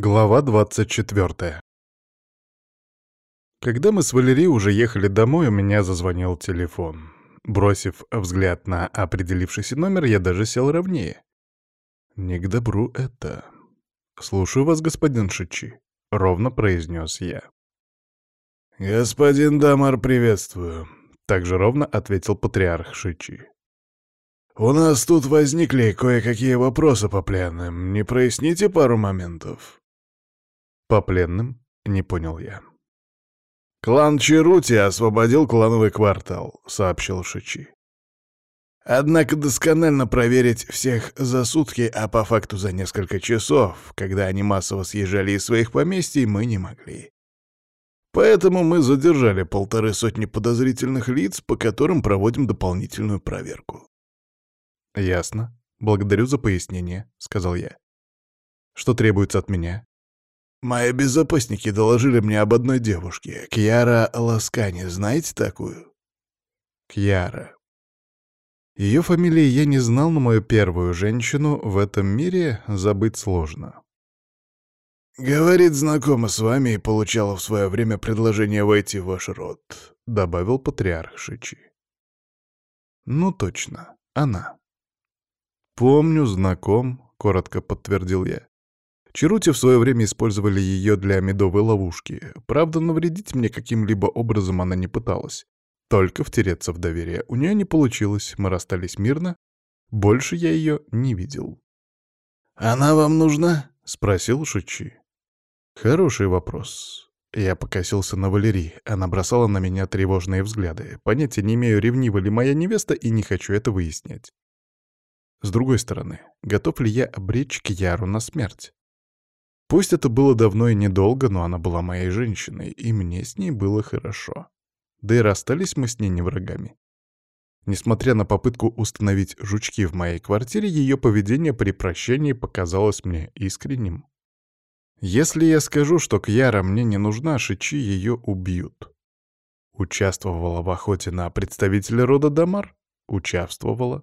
Глава 24 Когда мы с Валерией уже ехали домой, у меня зазвонил телефон. Бросив взгляд на определившийся номер, я даже сел ровнее. «Не к добру это». «Слушаю вас, господин Шичи», — ровно произнес я. «Господин Дамар, приветствую», — также ровно ответил патриарх Шичи. «У нас тут возникли кое-какие вопросы по пленным. Не проясните пару моментов?» «По пленным?» — не понял я. «Клан Чарути освободил клановый квартал», — сообщил Шичи. «Однако досконально проверить всех за сутки, а по факту за несколько часов, когда они массово съезжали из своих поместий, мы не могли. Поэтому мы задержали полторы сотни подозрительных лиц, по которым проводим дополнительную проверку. «Ясно. Благодарю за пояснение», — сказал я. «Что требуется от меня?» «Мои безопасники доложили мне об одной девушке, Кьяра Ласкани. Знаете такую?» «Кьяра». Ее фамилии я не знал, но мою первую женщину в этом мире забыть сложно. «Говорит, знакома с вами и получала в свое время предложение войти в ваш род», — добавил патриарх Шичи. «Ну точно, она». «Помню, знаком», — коротко подтвердил я. Чарути в свое время использовали ее для медовой ловушки. Правда, навредить мне каким-либо образом она не пыталась. Только втереться в доверие. У нее не получилось, мы расстались мирно. Больше я ее не видел. «Она вам нужна?» — спросил Шучи. Хороший вопрос. Я покосился на Валерий. Она бросала на меня тревожные взгляды. Понятия не имею, ревнива ли моя невеста, и не хочу это выяснять. С другой стороны, готов ли я обречь Кьяру на смерть? Пусть это было давно и недолго, но она была моей женщиной, и мне с ней было хорошо. Да и расстались мы с ней не врагами. Несмотря на попытку установить жучки в моей квартире, ее поведение при прощении показалось мне искренним. Если я скажу, что Кьяра мне не нужна, Шичи ее убьют. Участвовала в охоте на представителя рода Дамар? Участвовала.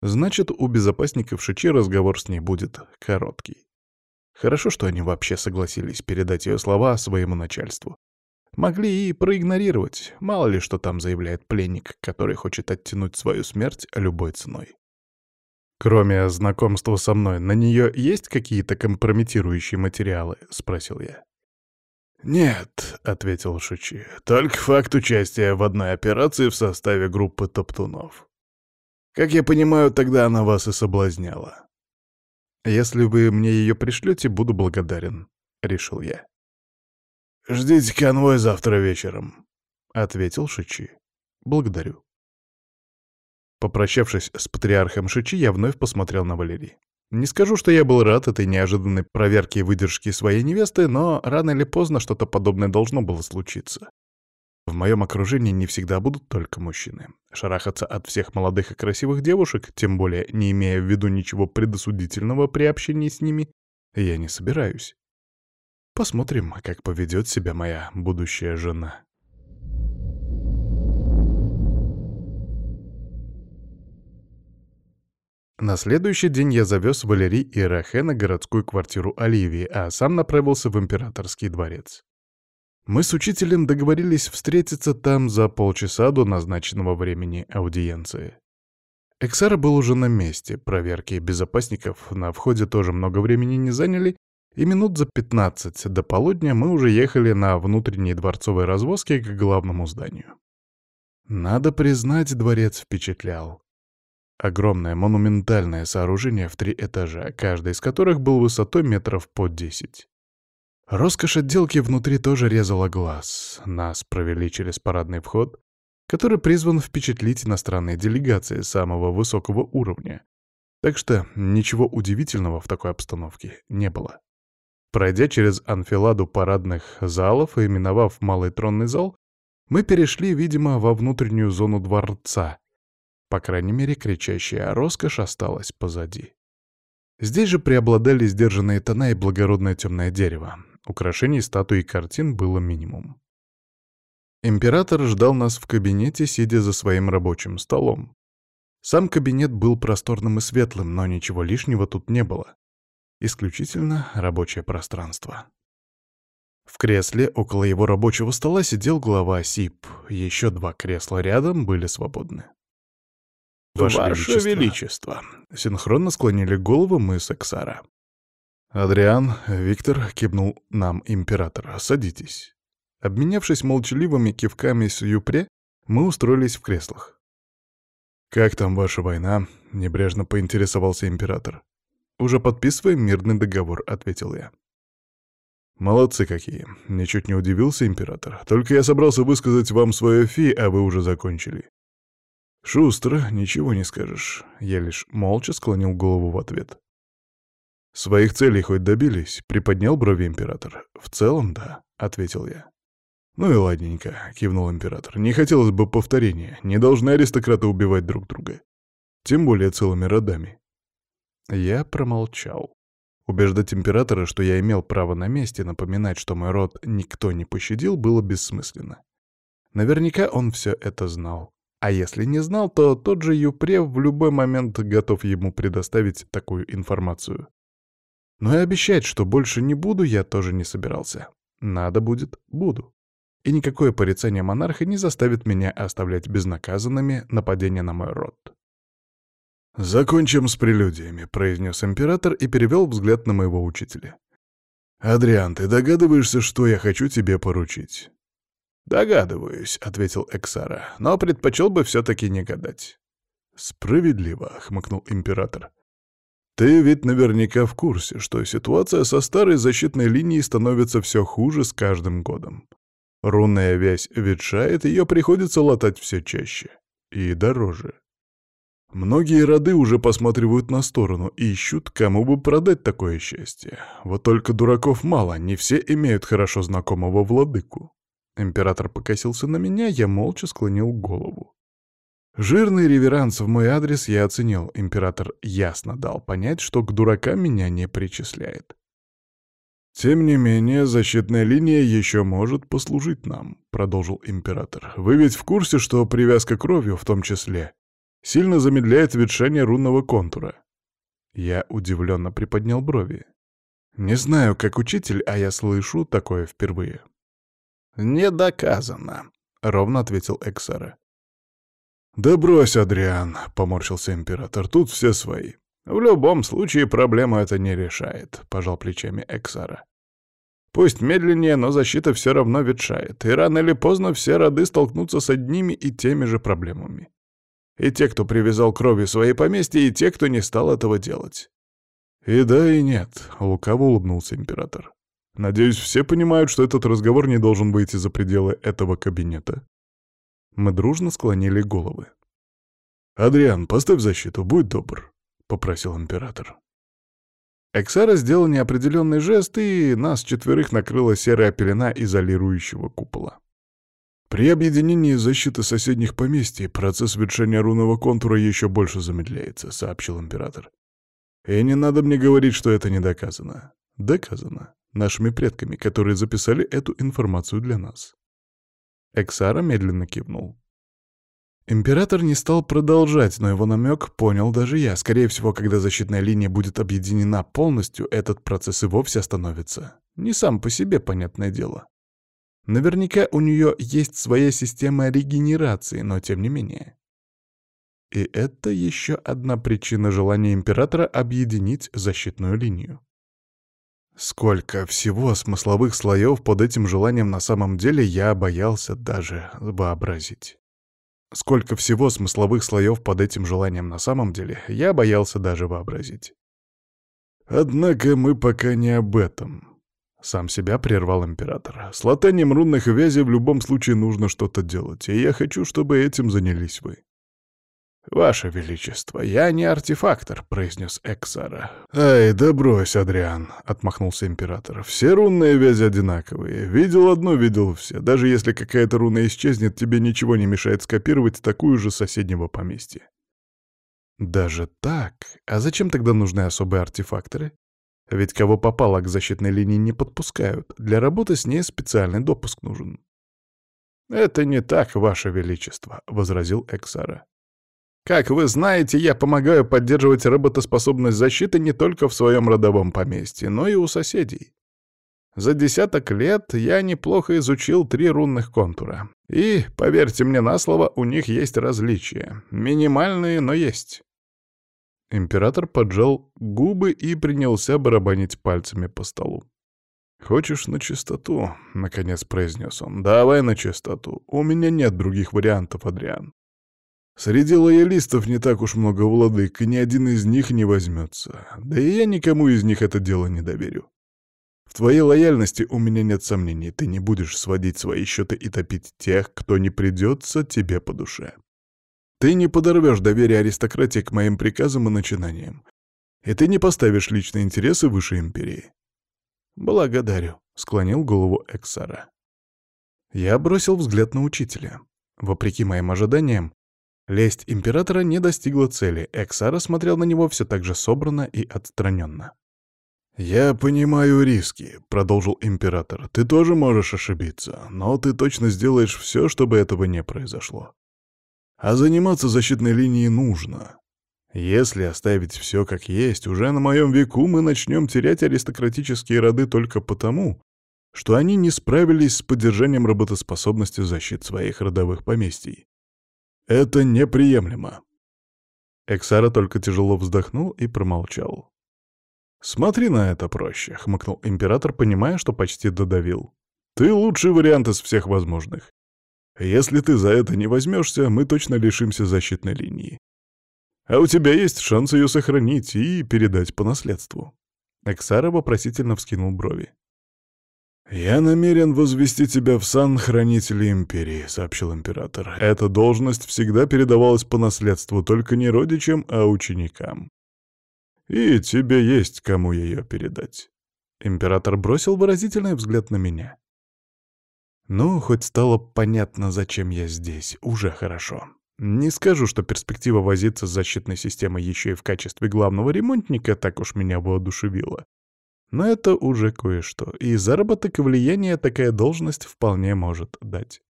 Значит, у безопасников Шичи разговор с ней будет короткий. Хорошо, что они вообще согласились передать ее слова своему начальству. Могли и проигнорировать, мало ли что там заявляет пленник, который хочет оттянуть свою смерть любой ценой. «Кроме знакомства со мной, на нее есть какие-то компрометирующие материалы?» — спросил я. «Нет», — ответил Шучи, — «только факт участия в одной операции в составе группы топтунов. Как я понимаю, тогда она вас и соблазняла. Если вы мне ее пришлете, буду благодарен, — решил я. «Ждите конвой завтра вечером», — ответил Шичи. «Благодарю». Попрощавшись с патриархом Шичи, я вновь посмотрел на Валерий. Не скажу, что я был рад этой неожиданной проверке выдержки своей невесты, но рано или поздно что-то подобное должно было случиться. В моем окружении не всегда будут только мужчины. Шарахаться от всех молодых и красивых девушек, тем более не имея в виду ничего предосудительного при общении с ними, я не собираюсь. Посмотрим, как поведет себя моя будущая жена. На следующий день я завез Валерий и Рахе на городскую квартиру Оливии, а сам направился в императорский дворец. Мы с учителем договорились встретиться там за полчаса до назначенного времени аудиенции. Эксара был уже на месте, проверки безопасников на входе тоже много времени не заняли, и минут за 15 до полудня мы уже ехали на внутренней дворцовой развозке к главному зданию. Надо признать, дворец впечатлял. Огромное монументальное сооружение в три этажа, каждый из которых был высотой метров по десять. Роскошь отделки внутри тоже резала глаз. Нас провели через парадный вход, который призван впечатлить иностранные делегации самого высокого уровня. Так что ничего удивительного в такой обстановке не было. Пройдя через анфиладу парадных залов и миновав малый тронный зал, мы перешли, видимо, во внутреннюю зону дворца. По крайней мере, кричащая роскошь осталась позади. Здесь же преобладали сдержанные тона и благородное темное дерево. Украшений, статуй и картин было минимум. Император ждал нас в кабинете, сидя за своим рабочим столом. Сам кабинет был просторным и светлым, но ничего лишнего тут не было. Исключительно рабочее пространство. В кресле около его рабочего стола сидел глава СИП. Еще два кресла рядом были свободны. «Ваше, Ваше Величество. Величество!» Синхронно склонили головы мы с Эксара. «Адриан, Виктор», — кивнул нам император, — «садитесь». Обменявшись молчаливыми кивками с Юпре, мы устроились в креслах. «Как там ваша война?» — небрежно поинтересовался император. «Уже подписываем мирный договор», — ответил я. «Молодцы какие!» — ничуть не удивился император. «Только я собрался высказать вам свое фи, а вы уже закончили». «Шустро, ничего не скажешь». Я лишь молча склонил голову в ответ. «Своих целей хоть добились?» — приподнял брови император. «В целом, да», — ответил я. «Ну и ладненько», — кивнул император. «Не хотелось бы повторения. Не должны аристократы убивать друг друга. Тем более целыми родами». Я промолчал. Убеждать императора, что я имел право на месте, напоминать, что мой род никто не пощадил, было бессмысленно. Наверняка он все это знал. А если не знал, то тот же Юпре в любой момент готов ему предоставить такую информацию. Но и обещать, что больше не буду, я тоже не собирался. Надо будет — буду. И никакое порицание монарха не заставит меня оставлять безнаказанными нападения на мой род. «Закончим с прелюдиями», — произнес император и перевел взгляд на моего учителя. «Адриан, ты догадываешься, что я хочу тебе поручить?» «Догадываюсь», — ответил Эксара, — «но предпочел бы все-таки не гадать». «Справедливо», — хмыкнул император. «Ты ведь наверняка в курсе, что ситуация со старой защитной линией становится все хуже с каждым годом. Рунная вязь ветшает, ее приходится латать все чаще. И дороже. Многие роды уже посматривают на сторону и ищут, кому бы продать такое счастье. Вот только дураков мало, не все имеют хорошо знакомого владыку. Император покосился на меня, я молча склонил голову. Жирный реверанс в мой адрес я оценил. Император ясно дал понять, что к дуракам меня не причисляет. «Тем не менее, защитная линия еще может послужить нам», — продолжил император. «Вы ведь в курсе, что привязка кровью, в том числе, сильно замедляет ветшение рунного контура?» Я удивленно приподнял брови. «Не знаю, как учитель, а я слышу такое впервые». «Не доказано», — ровно ответил Эксара. «Да брось, Адриан», — поморщился император, — «тут все свои». «В любом случае проблему это не решает», — пожал плечами Эксара. «Пусть медленнее, но защита все равно ветшает, и рано или поздно все роды столкнутся с одними и теми же проблемами. И те, кто привязал кровью свои поместья, и те, кто не стал этого делать». «И да, и нет», — лукаво улыбнулся император. «Надеюсь, все понимают, что этот разговор не должен выйти за пределы этого кабинета». Мы дружно склонили головы. «Адриан, поставь защиту, будь добр», попросил император. Эксара сделал неопределенный жест, и нас четверых накрыла серая пелена изолирующего купола. При объединении защиты соседних поместий процесс ветшения рунного контура еще больше замедляется, сообщил император. И не надо мне говорить, что это не доказано. Доказано. Нашими предками, которые записали эту информацию для нас. Эксара медленно кивнул. Император не стал продолжать, но его намек понял даже я. Скорее всего, когда защитная линия будет объединена полностью, этот процесс и вовсе остановится. Не сам по себе, понятное дело. Наверняка у нее есть своя система регенерации, но тем не менее. И это еще одна причина желания императора объединить защитную линию. Сколько всего смысловых слоев под этим желанием на самом деле я боялся даже вообразить. Сколько всего смысловых слоев под этим желанием на самом деле, я боялся даже вообразить. Однако мы пока не об этом. Сам себя прервал император. С латанием рунных вязей в любом случае нужно что-то делать, и я хочу, чтобы этим занялись вы. «Ваше Величество, я не артефактор», — произнес Эксара. «Ай, да брось, Адриан», — отмахнулся император. «Все рунные вязи одинаковые. Видел одно, видел все. Даже если какая-то руна исчезнет, тебе ничего не мешает скопировать такую же соседнего поместья». «Даже так? А зачем тогда нужны особые артефакторы? Ведь кого попало к защитной линии не подпускают. Для работы с ней специальный допуск нужен». «Это не так, Ваше Величество», — возразил Эксара. Как вы знаете, я помогаю поддерживать работоспособность защиты не только в своем родовом поместье, но и у соседей. За десяток лет я неплохо изучил три рунных контура. И, поверьте мне на слово, у них есть различия. Минимальные, но есть. Император поджал губы и принялся барабанить пальцами по столу. «Хочешь на чистоту?» — наконец произнес он. «Давай на чистоту. У меня нет других вариантов, Адриан. Среди лоялистов не так уж много владык, и ни один из них не возьмется. Да и я никому из них это дело не доверю. В твоей лояльности у меня нет сомнений. Ты не будешь сводить свои счеты и топить тех, кто не придется тебе по душе. Ты не подорвешь доверие аристократии к моим приказам и начинаниям. И ты не поставишь личные интересы выше империи. «Благодарю», — склонил голову Эксара. Я бросил взгляд на учителя. Вопреки моим ожиданиям, лесть императора не достигла цели. Эксара смотрел на него все так же собранно и отстраненно. «Я понимаю риски», — продолжил император. «Ты тоже можешь ошибиться, но ты точно сделаешь все, чтобы этого не произошло. А заниматься защитной линией нужно. Если оставить все как есть, уже на моем веку мы начнем терять аристократические роды только потому, что они не справились с поддержанием работоспособности защит своих родовых поместий. Это неприемлемо. Эксара только тяжело вздохнул и промолчал. «Смотри на это проще», — хмыкнул император, понимая, что почти додавил. «Ты лучший вариант из всех возможных. Если ты за это не возьмешься, мы точно лишимся защитной линии. А у тебя есть шанс ее сохранить и передать по наследству». Эксара вопросительно вскинул брови. «Я намерен возвести тебя в сан Хранителя Империи», — сообщил император. «Эта должность всегда передавалась по наследству только не родичам, а ученикам. И тебе есть кому ее передать». Император бросил выразительный взгляд на меня. Ну, хоть стало понятно, зачем я здесь, уже хорошо. Не скажу, что перспектива возиться с защитной системой еще и в качестве главного ремонтника так уж меня воодушевила. Но это уже кое-что, и заработок и влияние такая должность вполне может дать.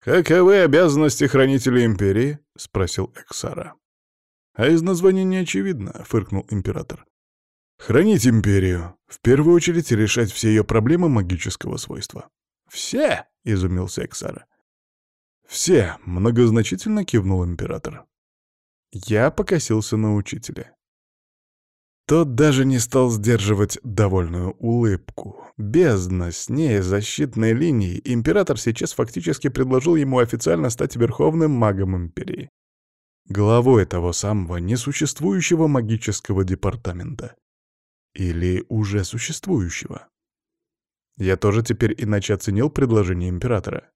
«Каковы обязанности хранителя Империи?» — спросил Эксара. «А из названия не очевидно», — фыркнул Император. «Хранить Империю. В первую очередь решать все ее проблемы магического свойства. «Все?» — изумился Эксара. «Все!» — многозначительно кивнул император. Я покосился на учителя. Тот даже не стал сдерживать довольную улыбку. Бездна с ней защитной линии, император сейчас фактически предложил ему официально стать верховным магом империи. Главой того самого несуществующего магического департамента. Или уже существующего. Я тоже теперь иначе оценил предложение императора.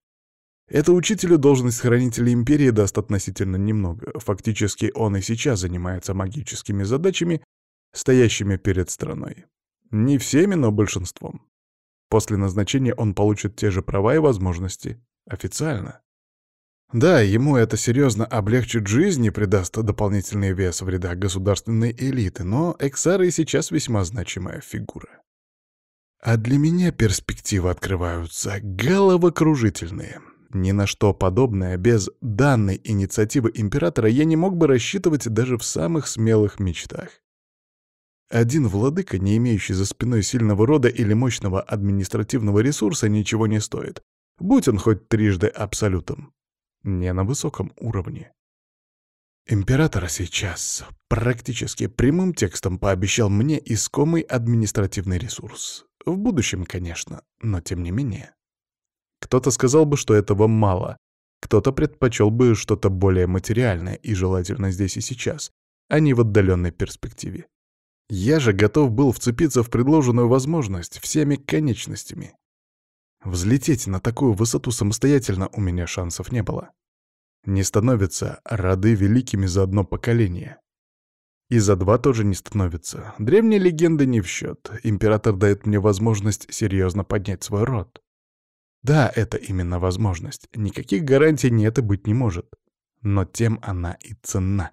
Это учителю должность хранителя империи даст относительно немного. Фактически он и сейчас занимается магическими задачами, стоящими перед страной. Не всеми, но большинством. После назначения он получит те же права и возможности официально. Да, ему это серьезно облегчит жизнь и придаст дополнительный вес в рядах государственной элиты, но Эксара сейчас весьма значимая фигура. А для меня перспективы открываются головокружительные. Ни на что подобное без данной инициативы императора я не мог бы рассчитывать даже в самых смелых мечтах. Один владыка, не имеющий за спиной сильного рода или мощного административного ресурса, ничего не стоит, будь он хоть трижды абсолютом. Не на высоком уровне. Император сейчас практически прямым текстом пообещал мне искомый административный ресурс. В будущем, конечно, но тем не менее. Кто-то сказал бы, что этого мало. Кто-то предпочел бы что-то более материальное и желательно здесь и сейчас, а не в отдаленной перспективе. Я же готов был вцепиться в предложенную возможность всеми конечностями. Взлететь на такую высоту самостоятельно у меня шансов не было. Не становятся роды великими за одно поколение. И за два тоже не становится. Древние легенды не в счет. Император дает мне возможность серьезно поднять свой род. Да, это именно возможность. Никаких гарантий нет и быть не может. Но тем она и ценна.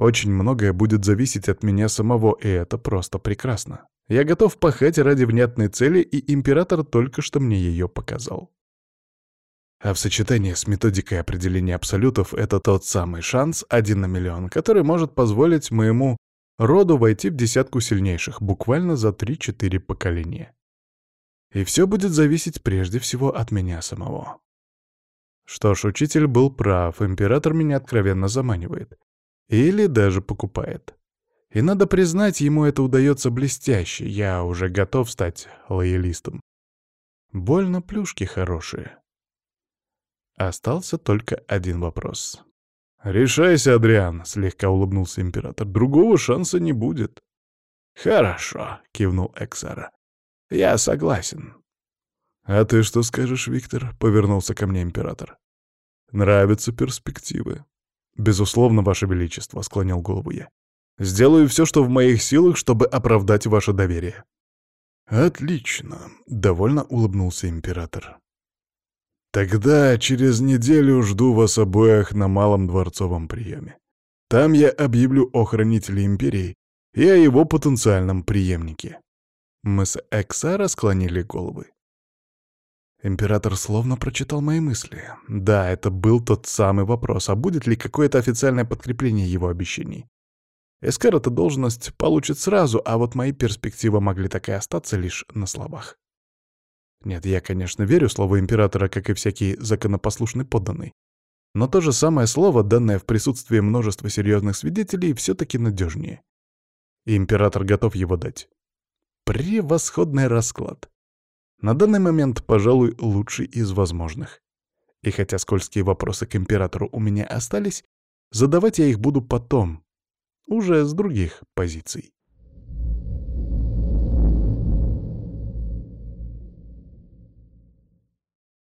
Очень многое будет зависеть от меня самого, и это просто прекрасно. Я готов пахать ради внятной цели, и император только что мне ее показал. А в сочетании с методикой определения абсолютов это тот самый шанс один на миллион, который может позволить моему роду войти в десятку сильнейших буквально за 3-4 поколения. И все будет зависеть прежде всего от меня самого. Что ж, учитель был прав, император меня откровенно заманивает. Или даже покупает. И надо признать, ему это удается блестяще, я уже готов стать лоялистом. Больно плюшки хорошие. Остался только один вопрос. «Решайся, Адриан», — слегка улыбнулся император. «Другого шанса не будет». «Хорошо», — кивнул Эксара. «Я согласен». «А ты что скажешь, Виктор?» — повернулся ко мне император. «Нравятся перспективы». «Безусловно, Ваше Величество», — склонил голову я. «Сделаю все, что в моих силах, чтобы оправдать ваше доверие». «Отлично», — довольно улыбнулся император. Тогда через неделю жду вас обоих на Малом дворцовом приеме. Там я объявлю о хранителе империи и о его потенциальном преемнике. Мы с Эксара склонили головы. Император словно прочитал мои мысли. Да, это был тот самый вопрос, а будет ли какое-то официальное подкрепление его обещаний? Эскар эту должность получит сразу, а вот мои перспективы могли так и остаться лишь на словах. Нет, я, конечно, верю слову императора, как и всякий законопослушный подданный. Но то же самое слово, данное в присутствии множества серьезных свидетелей, все-таки надежнее. И император готов его дать. Превосходный расклад. На данный момент, пожалуй, лучший из возможных. И хотя скользкие вопросы к императору у меня остались, задавать я их буду потом, уже с других позиций.